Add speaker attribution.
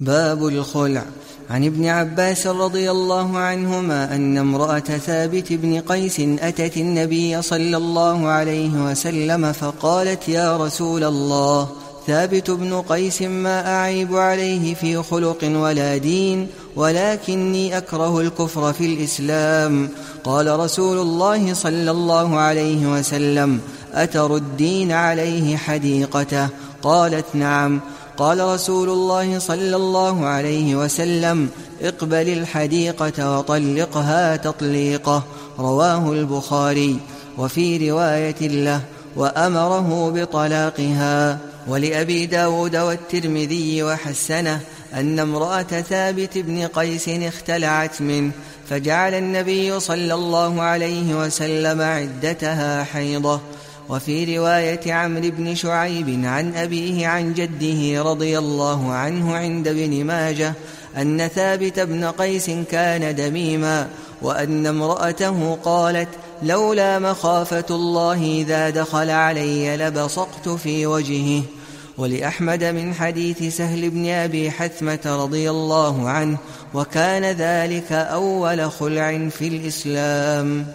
Speaker 1: باب الخلع. عن ابن عباس رضي الله عنهما أن امرأة ثابت بن قيس أتت النبي صلى الله عليه وسلم فقالت يا رسول الله ثابت بن قيس ما أعيب عليه في خلق ولا دين ولكني أكره الكفر في الإسلام. قال رسول الله صلى الله عليه وسلم أتردين عليه حديقته؟ قالت نعم. قال رسول الله صلى الله عليه وسلم اقبل الحديقة وطلقها تطليقه رواه البخاري وفي رواية له وأمره بطلاقها. ولأبي داود والترمذي وحسنه أن امرأة ثابت بن قيس اختلعت منه فجعل النبي صلى الله عليه وسلم عدتها حيضة. وفي رواية عمرو بن شعيب عن أبيه عن جده رضي الله عنه عند ابن ماجه أن ثابت بن قيس كان دميما وأن امرأته قالت لولا مخافة الله إذا دخل علي لبصقت في وجهه. ولأحمد من حديث سهل بن أبي حثمة رضي الله عنه وكان ذلك أول خلع في الإسلام.